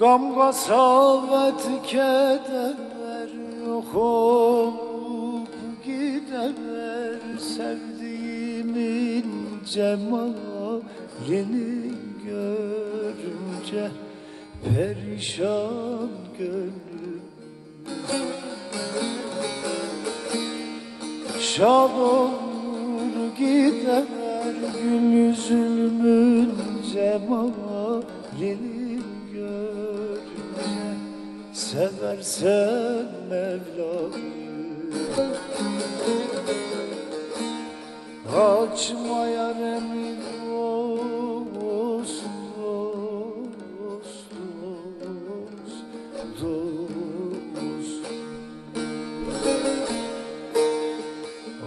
Gam kasavet keder yok olup gider Sevdiğimin cemalini görünce Perişan gönlüm. Şad olur gider gül yüzümün cemalini Seversen Mevla'yı. Açma yaremin dost dost dost dost.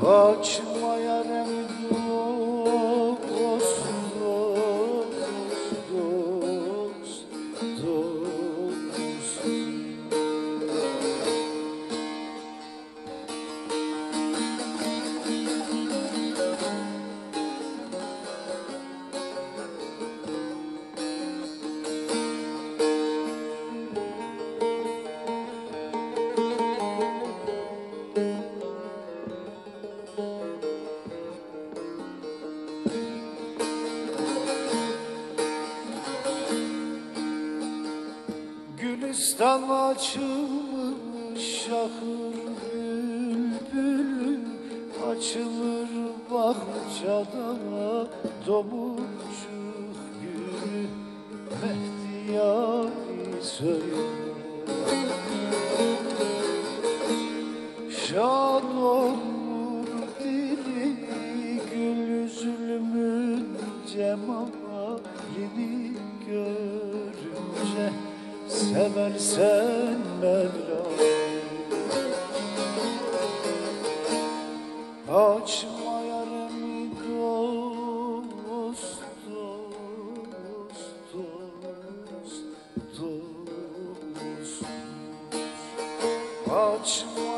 Açma yaremin dost Gülistan açılmış şahır bülbülü Açılır bahçada domuzcuk gülü Mehdi yâri söyle Şad olur dili gül yüzlümün cemalini görünce Seversen Mevla'yı Açma yaremi dost dost dost dost. Açma